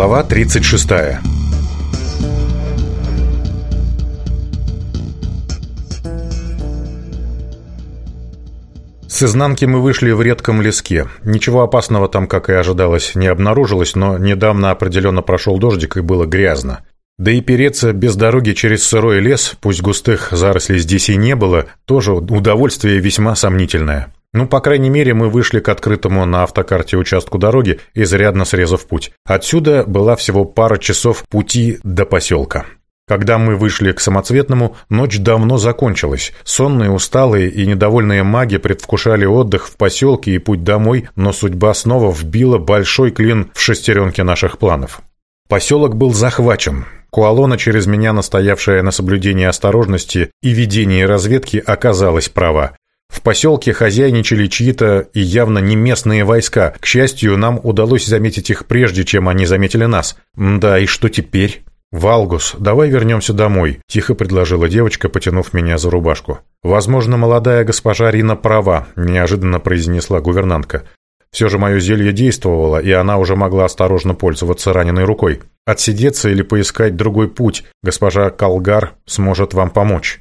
Глава 36 С изнанки мы вышли в редком леске. Ничего опасного там, как и ожидалось, не обнаружилось, но недавно определенно прошел дождик и было грязно. Да и переться без дороги через сырой лес, пусть густых зарослей здесь и не было, тоже удовольствие весьма сомнительное. Ну, по крайней мере, мы вышли к открытому на автокарте участку дороги, изрядно срезав путь. Отсюда была всего пара часов пути до поселка. Когда мы вышли к самоцветному, ночь давно закончилась. Сонные, усталые и недовольные маги предвкушали отдых в поселке и путь домой, но судьба снова вбила большой клин в шестеренки наших планов. Поселок был захвачен. Куалона, через меня настоявшая на соблюдении осторожности и ведении разведки, оказалась права. В поселке хозяйничали чьи-то и явно не местные войска. К счастью, нам удалось заметить их прежде, чем они заметили нас. Да и что теперь? «Валгус, давай вернемся домой», – тихо предложила девочка, потянув меня за рубашку. «Возможно, молодая госпожа Рина права», – неожиданно произнесла гувернантка. Все же мое зелье действовало, и она уже могла осторожно пользоваться раненой рукой. Отсидеться или поискать другой путь, госпожа Калгар сможет вам помочь.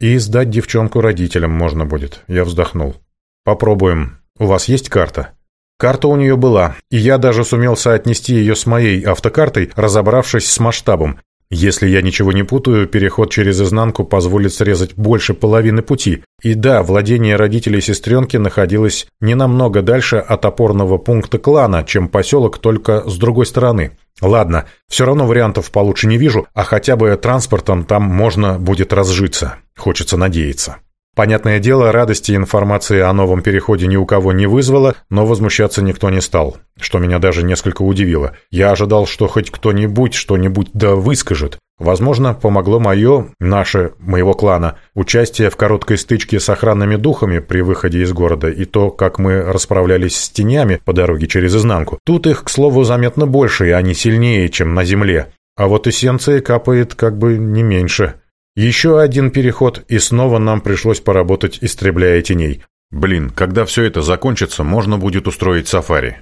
И сдать девчонку родителям можно будет. Я вздохнул. Попробуем. У вас есть карта? Карта у нее была, и я даже сумел соотнести ее с моей автокартой, разобравшись с масштабом. Если я ничего не путаю, переход через изнанку позволит срезать больше половины пути. И да, владение родителей сестренки находилось не намного дальше от опорного пункта клана, чем поселок только с другой стороны. Ладно, все равно вариантов получше не вижу, а хотя бы транспортом там можно будет разжиться. Хочется надеяться. Понятное дело, радости информации о новом переходе ни у кого не вызвало, но возмущаться никто не стал, что меня даже несколько удивило. Я ожидал, что хоть кто-нибудь что-нибудь да выскажет. Возможно, помогло мое, наше, моего клана, участие в короткой стычке с охранными духами при выходе из города и то, как мы расправлялись с тенями по дороге через изнанку. Тут их, к слову, заметно больше, и они сильнее, чем на земле. А вот эссенции капает как бы не меньше. Еще один переход, и снова нам пришлось поработать, истребляя теней. Блин, когда все это закончится, можно будет устроить сафари.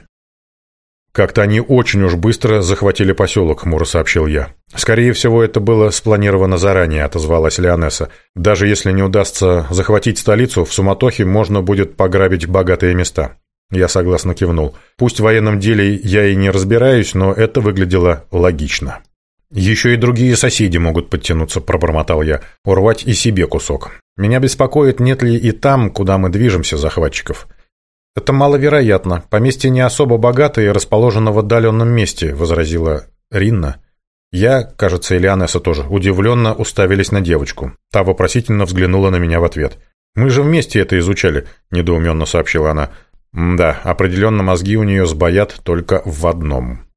«Как-то они очень уж быстро захватили поселок», — хмуро сообщил я. «Скорее всего, это было спланировано заранее», — отозвалась Леонесса. «Даже если не удастся захватить столицу, в суматохе можно будет пограбить богатые места». Я согласно кивнул. «Пусть в военном деле я и не разбираюсь, но это выглядело логично». «Еще и другие соседи могут подтянуться», – пробормотал я, – «урвать и себе кусок. Меня беспокоит, нет ли и там, куда мы движемся, захватчиков». «Это маловероятно. Поместье не особо богатое и расположено в отдаленном месте», – возразила Ринна. Я, кажется, и Лионесса тоже, удивленно уставились на девочку. Та вопросительно взглянула на меня в ответ. «Мы же вместе это изучали», – недоуменно сообщила она. «Да, определенно мозги у нее сбоят только в одном».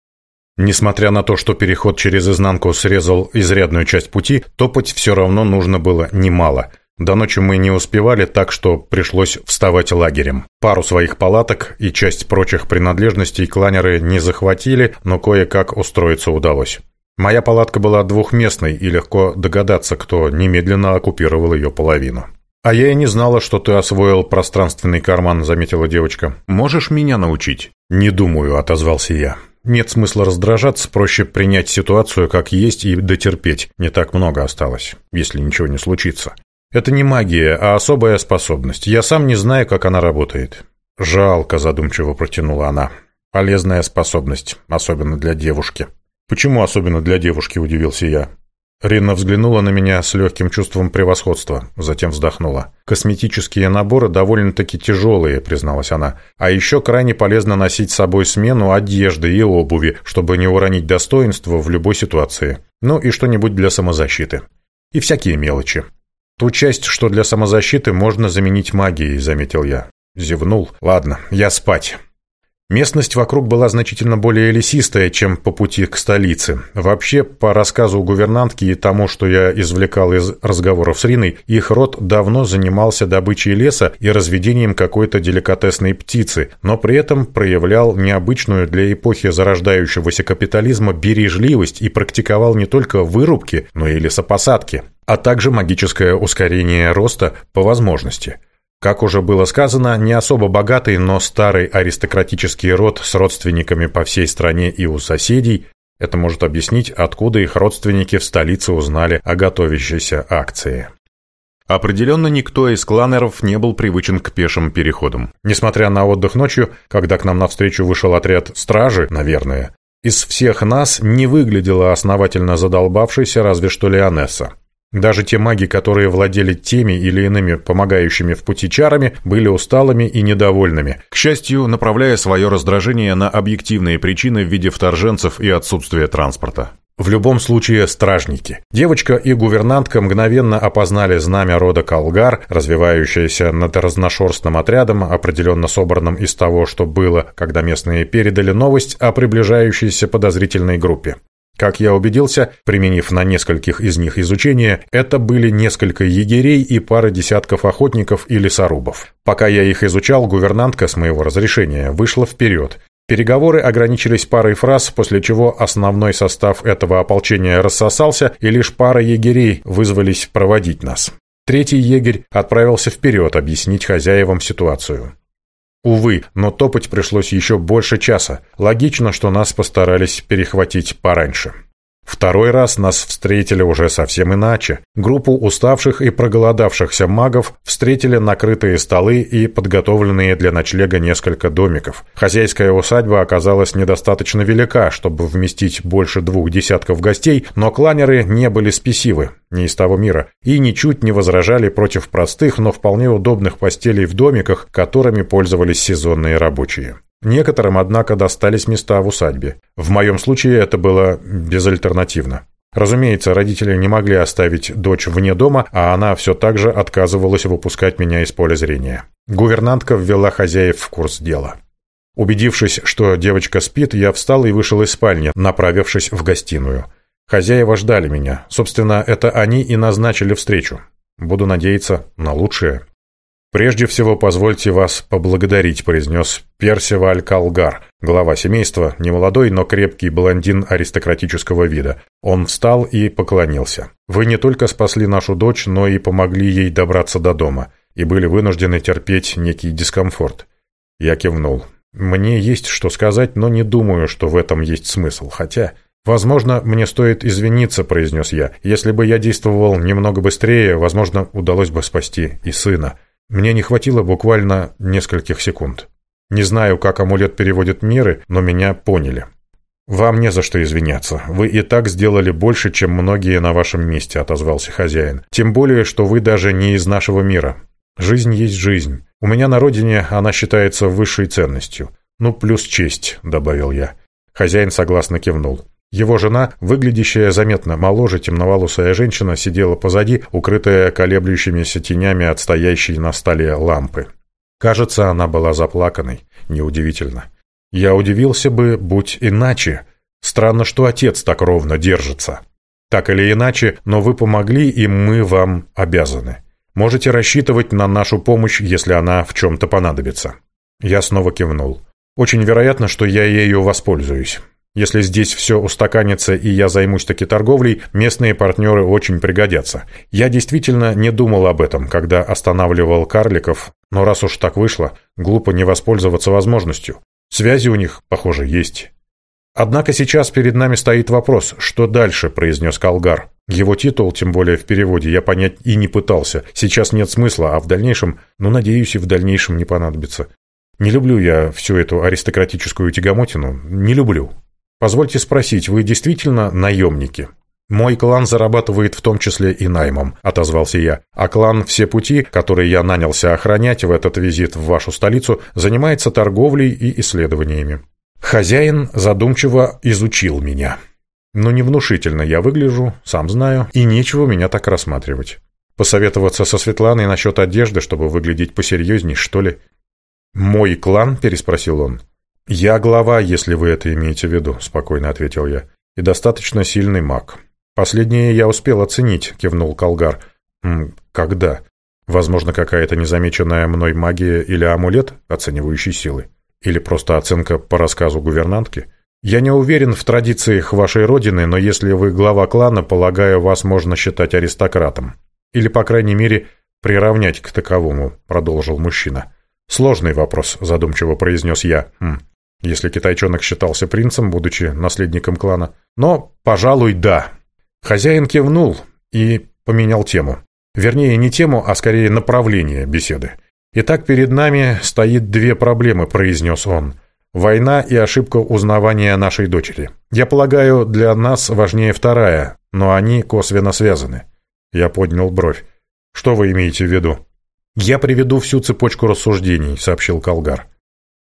Несмотря на то, что переход через изнанку срезал изрядную часть пути, топать все равно нужно было немало. До ночи мы не успевали, так что пришлось вставать лагерем. Пару своих палаток и часть прочих принадлежностей кланеры не захватили, но кое-как устроиться удалось. Моя палатка была двухместной, и легко догадаться, кто немедленно оккупировал ее половину. «А я и не знала, что ты освоил пространственный карман», — заметила девочка. «Можешь меня научить?» «Не думаю», — отозвался я. Нет смысла раздражаться, проще принять ситуацию как есть и дотерпеть. Не так много осталось, если ничего не случится. Это не магия, а особая способность. Я сам не знаю, как она работает. Жалко, задумчиво протянула она. Полезная способность, особенно для девушки. Почему особенно для девушки, удивился я. Рина взглянула на меня с легким чувством превосходства, затем вздохнула. «Косметические наборы довольно-таки тяжелые», — призналась она. «А еще крайне полезно носить с собой смену одежды и обуви, чтобы не уронить достоинство в любой ситуации. Ну и что-нибудь для самозащиты. И всякие мелочи». «Ту часть, что для самозащиты, можно заменить магией», — заметил я. Зевнул. «Ладно, я спать». Местность вокруг была значительно более лесистая, чем по пути к столице. Вообще, по рассказу гувернантки и тому, что я извлекал из разговоров с Риной, их род давно занимался добычей леса и разведением какой-то деликатесной птицы, но при этом проявлял необычную для эпохи зарождающегося капитализма бережливость и практиковал не только вырубки, но и лесопосадки, а также магическое ускорение роста по возможности – как уже было сказано, не особо богатый, но старый аристократический род с родственниками по всей стране и у соседей это может объяснить, откуда их родственники в столице узнали о готовящейся акции. Определенно никто из кланеров не был привычен к пешим переходам. Несмотря на отдых ночью, когда к нам навстречу вышел отряд стражи, наверное, из всех нас не выглядела основательно задолбавшейся разве что Леонесса. Даже те маги, которые владели теми или иными помогающими в пути чарами, были усталыми и недовольными. К счастью, направляя свое раздражение на объективные причины в виде вторженцев и отсутствия транспорта. В любом случае, стражники. Девочка и гувернантка мгновенно опознали знамя рода Калгар, развивающееся над разношерстным отрядом, определенно собранным из того, что было, когда местные передали новость о приближающейся подозрительной группе. Как я убедился, применив на нескольких из них изучение, это были несколько егерей и пара десятков охотников и лесорубов. Пока я их изучал, гувернантка с моего разрешения вышла вперед. Переговоры ограничились парой фраз, после чего основной состав этого ополчения рассосался, и лишь пара егерей вызвались проводить нас. Третий егерь отправился вперед объяснить хозяевам ситуацию. Увы, но топать пришлось еще больше часа. Логично, что нас постарались перехватить пораньше. Второй раз нас встретили уже совсем иначе. Группу уставших и проголодавшихся магов встретили накрытые столы и подготовленные для ночлега несколько домиков. Хозяйская усадьба оказалась недостаточно велика, чтобы вместить больше двух десятков гостей, но кланеры не были спесивы не из того мира, и ничуть не возражали против простых, но вполне удобных постелей в домиках, которыми пользовались сезонные рабочие. Некоторым, однако, достались места в усадьбе. В моем случае это было безальтернативно. Разумеется, родители не могли оставить дочь вне дома, а она все так же отказывалась выпускать меня из поля зрения. Гувернантка ввела хозяев в курс дела. Убедившись, что девочка спит, я встал и вышел из спальни, направившись в гостиную. Хозяева ждали меня. Собственно, это они и назначили встречу. Буду надеяться на лучшее. «Прежде всего, позвольте вас поблагодарить», — произнес Персиваль Калгар, глава семейства, немолодой, но крепкий блондин аристократического вида. Он встал и поклонился. «Вы не только спасли нашу дочь, но и помогли ей добраться до дома, и были вынуждены терпеть некий дискомфорт». Я кивнул. «Мне есть что сказать, но не думаю, что в этом есть смысл, хотя...» «Возможно, мне стоит извиниться», — произнес я. «Если бы я действовал немного быстрее, возможно, удалось бы спасти и сына. Мне не хватило буквально нескольких секунд. Не знаю, как амулет переводит меры, но меня поняли». «Вам не за что извиняться. Вы и так сделали больше, чем многие на вашем месте», — отозвался хозяин. «Тем более, что вы даже не из нашего мира. Жизнь есть жизнь. У меня на родине она считается высшей ценностью. Ну, плюс честь», — добавил я. Хозяин согласно кивнул. Его жена, выглядящая заметно моложе, темноволосая женщина, сидела позади, укрытая колеблющимися тенями от стоящей на столе лампы. Кажется, она была заплаканной. Неудивительно. Я удивился бы, будь иначе. Странно, что отец так ровно держится. Так или иначе, но вы помогли, и мы вам обязаны. Можете рассчитывать на нашу помощь, если она в чем-то понадобится». Я снова кивнул. «Очень вероятно, что я ею воспользуюсь. Если здесь все устаканится и я займусь таки торговлей, местные партнеры очень пригодятся. Я действительно не думал об этом, когда останавливал карликов, но раз уж так вышло, глупо не воспользоваться возможностью. Связи у них, похоже, есть. «Однако сейчас перед нами стоит вопрос, что дальше», — произнес Калгар. Его титул, тем более в переводе, я понять и не пытался. Сейчас нет смысла, а в дальнейшем, ну, надеюсь, и в дальнейшем не понадобится. Не люблю я всю эту аристократическую тягомотину. Не люблю. Позвольте спросить, вы действительно наемники? Мой клан зарабатывает в том числе и наймом, отозвался я. А клан «Все пути», которые я нанялся охранять в этот визит в вашу столицу, занимается торговлей и исследованиями. Хозяин задумчиво изучил меня. Но не внушительно я выгляжу, сам знаю, и нечего меня так рассматривать. Посоветоваться со Светланой насчет одежды, чтобы выглядеть посерьезней, что ли? «Мой клан?» – переспросил он. «Я глава, если вы это имеете в виду», — спокойно ответил я. «И достаточно сильный маг». «Последнее я успел оценить», — кивнул Колгар. «М «Когда?» «Возможно, какая-то незамеченная мной магия или амулет, оценивающий силы? Или просто оценка по рассказу гувернантки?» «Я не уверен в традициях вашей родины, но если вы глава клана, полагаю, вас можно считать аристократом. Или, по крайней мере, приравнять к таковому», — продолжил мужчина. «Сложный вопрос», — задумчиво произнес я. Хм если китайчонок считался принцем, будучи наследником клана. Но, пожалуй, да. Хозяин кивнул и поменял тему. Вернее, не тему, а скорее направление беседы. «Итак, перед нами стоит две проблемы», — произнес он. «Война и ошибка узнавания нашей дочери. Я полагаю, для нас важнее вторая, но они косвенно связаны». Я поднял бровь. «Что вы имеете в виду?» «Я приведу всю цепочку рассуждений», — сообщил Колгар.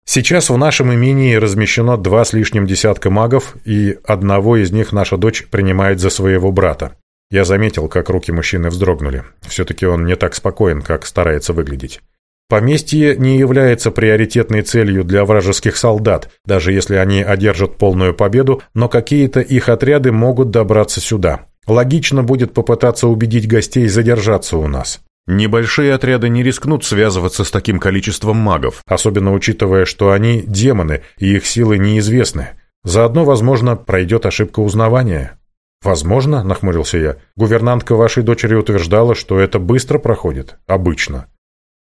Сейчас в нашем имении размещено два с лишним десятка магов, и одного из них наша дочь принимает за своего брата. Я заметил, как руки мужчины вздрогнули. Все-таки он не так спокоен, как старается выглядеть. Поместье не является приоритетной целью для вражеских солдат, даже если они одержат полную победу, но какие-то их отряды могут добраться сюда. Логично будет попытаться убедить гостей задержаться у нас. Небольшие отряды не рискнут связываться с таким количеством магов, особенно учитывая, что они демоны и их силы неизвестны. Заодно, возможно, пройдет ошибка узнавания. «Возможно», — нахмурился я, — «гувернантка вашей дочери утверждала, что это быстро проходит. Обычно».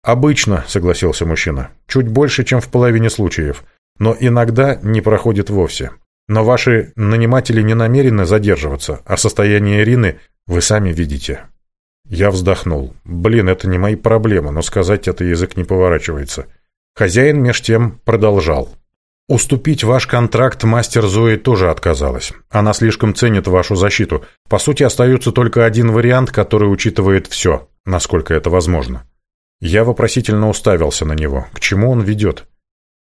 «Обычно», — согласился мужчина, — «чуть больше, чем в половине случаев. Но иногда не проходит вовсе. Но ваши наниматели не намерены задерживаться, а состояние Ирины вы сами видите». Я вздохнул. Блин, это не мои проблемы, но сказать это язык не поворачивается. Хозяин меж тем продолжал. Уступить ваш контракт мастер Зои тоже отказалась. Она слишком ценит вашу защиту. По сути, остается только один вариант, который учитывает все, насколько это возможно. Я вопросительно уставился на него. К чему он ведет?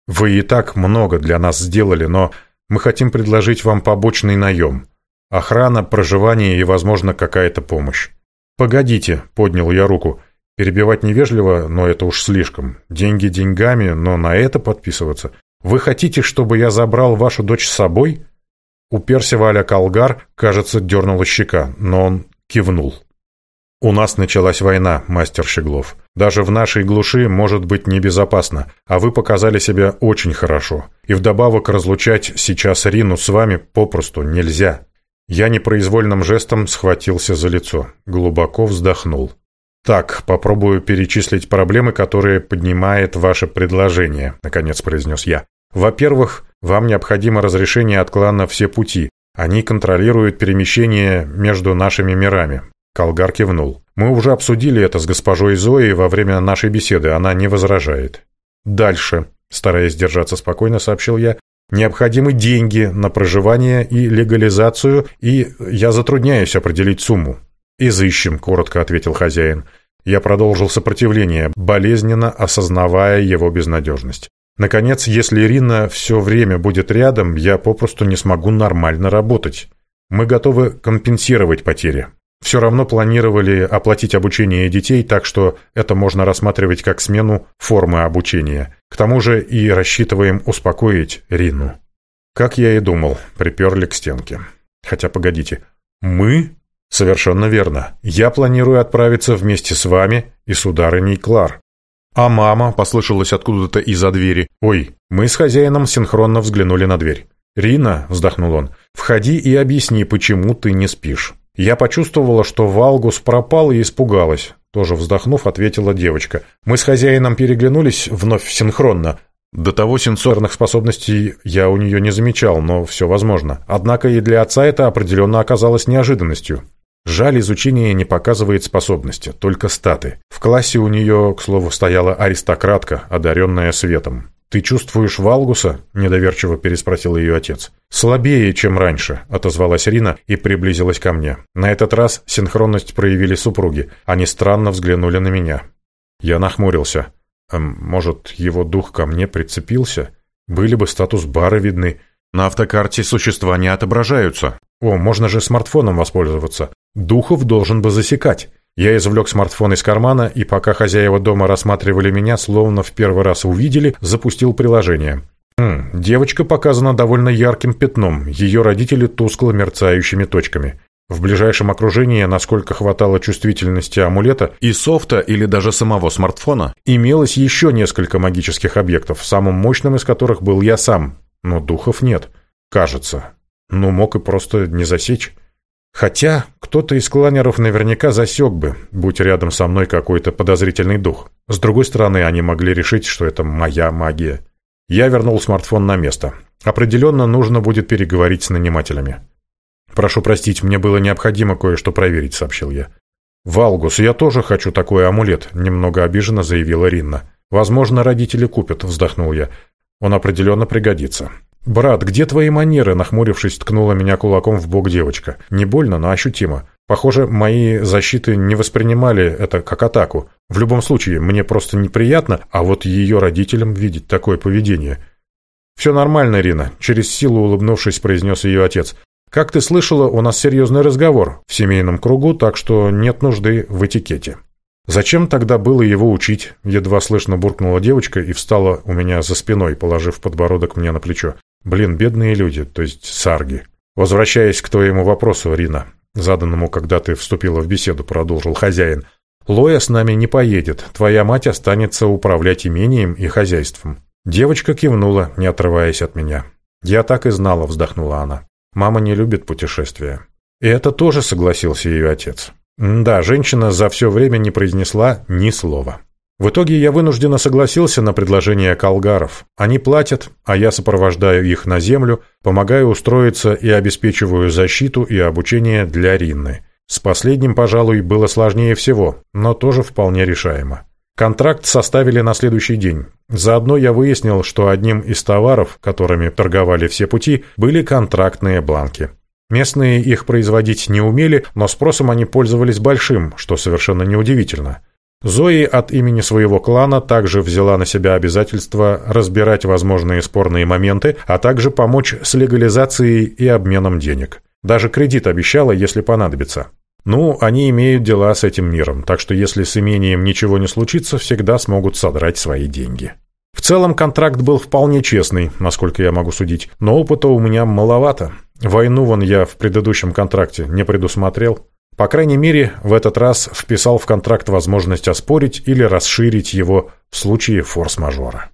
Вы и так много для нас сделали, но мы хотим предложить вам побочный наем. Охрана, проживание и, возможно, какая-то помощь. «Погодите», — поднял я руку. «Перебивать невежливо, но это уж слишком. Деньги деньгами, но на это подписываться. Вы хотите, чтобы я забрал вашу дочь с собой?» У Персива а Калгар, кажется, дернула щека, но он кивнул. «У нас началась война, мастер Щеглов. Даже в нашей глуши может быть небезопасно, а вы показали себя очень хорошо. И вдобавок разлучать сейчас Рину с вами попросту нельзя. Я непроизвольным жестом схватился за лицо, глубоко вздохнул. «Так, попробую перечислить проблемы, которые поднимает ваше предложение», — наконец произнес я. «Во-первых, вам необходимо разрешение от клана «Все пути». Они контролируют перемещение между нашими мирами». Колгар кивнул. «Мы уже обсудили это с госпожой Зоей во время нашей беседы. Она не возражает». «Дальше», — стараясь держаться спокойно, сообщил я, Необходимы деньги на проживание и легализацию, и я затрудняюсь определить сумму. «Изыщем», — коротко ответил хозяин. Я продолжил сопротивление, болезненно осознавая его безнадежность. Наконец, если Ирина все время будет рядом, я попросту не смогу нормально работать. Мы готовы компенсировать потери все равно планировали оплатить обучение детей, так что это можно рассматривать как смену формы обучения. К тому же и рассчитываем успокоить Рину. Как я и думал, приперли к стенке. Хотя, погодите, мы? Совершенно верно. Я планирую отправиться вместе с вами и сударыней Клар. А мама послышалась откуда-то из-за двери. Ой, мы с хозяином синхронно взглянули на дверь. «Рина», — вздохнул он, — «входи и объясни, почему ты не спишь». Я почувствовала, что Валгус пропал и испугалась. Тоже вздохнув, ответила девочка. Мы с хозяином переглянулись вновь синхронно. До того сенсорных способностей я у нее не замечал, но все возможно. Однако и для отца это определенно оказалось неожиданностью. Жаль, изучение не показывает способности, только статы. В классе у нее, к слову, стояла аристократка, одаренная светом. «Ты чувствуешь Валгуса?» – недоверчиво переспросил ее отец. «Слабее, чем раньше», – отозвалась Рина и приблизилась ко мне. На этот раз синхронность проявили супруги. Они странно взглянули на меня. Я нахмурился. Эм, «Может, его дух ко мне прицепился? Были бы статус бара видны. На автокарте существа не отображаются. О, можно же смартфоном воспользоваться. Духов должен бы засекать. Я извлек смартфон из кармана, и пока хозяева дома рассматривали меня, словно в первый раз увидели, запустил приложение. М девочка показана довольно ярким пятном, ее родители тускло мерцающими точками. В ближайшем окружении, насколько хватало чувствительности амулета и софта или даже самого смартфона, имелось еще несколько магических объектов, самым мощным из которых был я сам. Но духов нет. Кажется. Ну, мог и просто не засечь. Хотя кто-то из кланеров наверняка засек бы, будь рядом со мной какой-то подозрительный дух. С другой стороны, они могли решить, что это моя магия. Я вернул смартфон на место. Определенно нужно будет переговорить с нанимателями. «Прошу простить, мне было необходимо кое-что проверить», — сообщил я. «Валгус, я тоже хочу такой амулет», — немного обиженно заявила Ринна. «Возможно, родители купят», — вздохнул я. «Он определенно пригодится». «Брат, где твои манеры?» – нахмурившись, ткнула меня кулаком в бок девочка. Не больно, но ощутимо. Похоже, мои защиты не воспринимали это как атаку. В любом случае, мне просто неприятно, а вот ее родителям видеть такое поведение. «Все нормально, Рина. – через силу улыбнувшись, произнес ее отец. «Как ты слышала, у нас серьезный разговор в семейном кругу, так что нет нужды в этикете». «Зачем тогда было его учить?» — едва слышно буркнула девочка и встала у меня за спиной, положив подбородок мне на плечо. Блин, бедные люди, то есть сарги. Возвращаясь к твоему вопросу, Рина, заданному, когда ты вступила в беседу, продолжил хозяин. Лоя с нами не поедет, твоя мать останется управлять имением и хозяйством. Девочка кивнула, не отрываясь от меня. Я так и знала, вздохнула она. Мама не любит путешествия. И это тоже согласился ее отец. Да, женщина за все время не произнесла ни слова. В итоге я вынужденно согласился на предложение колгаров. Они платят, а я сопровождаю их на землю, помогаю устроиться и обеспечиваю защиту и обучение для Ринны. С последним, пожалуй, было сложнее всего, но тоже вполне решаемо. Контракт составили на следующий день. Заодно я выяснил, что одним из товаров, которыми торговали все пути, были контрактные бланки. Местные их производить не умели, но спросом они пользовались большим, что совершенно неудивительно – Зои от имени своего клана также взяла на себя обязательство разбирать возможные спорные моменты, а также помочь с легализацией и обменом денег. Даже кредит обещала, если понадобится. Ну, они имеют дела с этим миром, так что если с имением ничего не случится, всегда смогут содрать свои деньги. В целом контракт был вполне честный, насколько я могу судить, но опыта у меня маловато. Войну вон я в предыдущем контракте не предусмотрел. По крайней мере, в этот раз вписал в контракт возможность оспорить или расширить его в случае форс-мажора.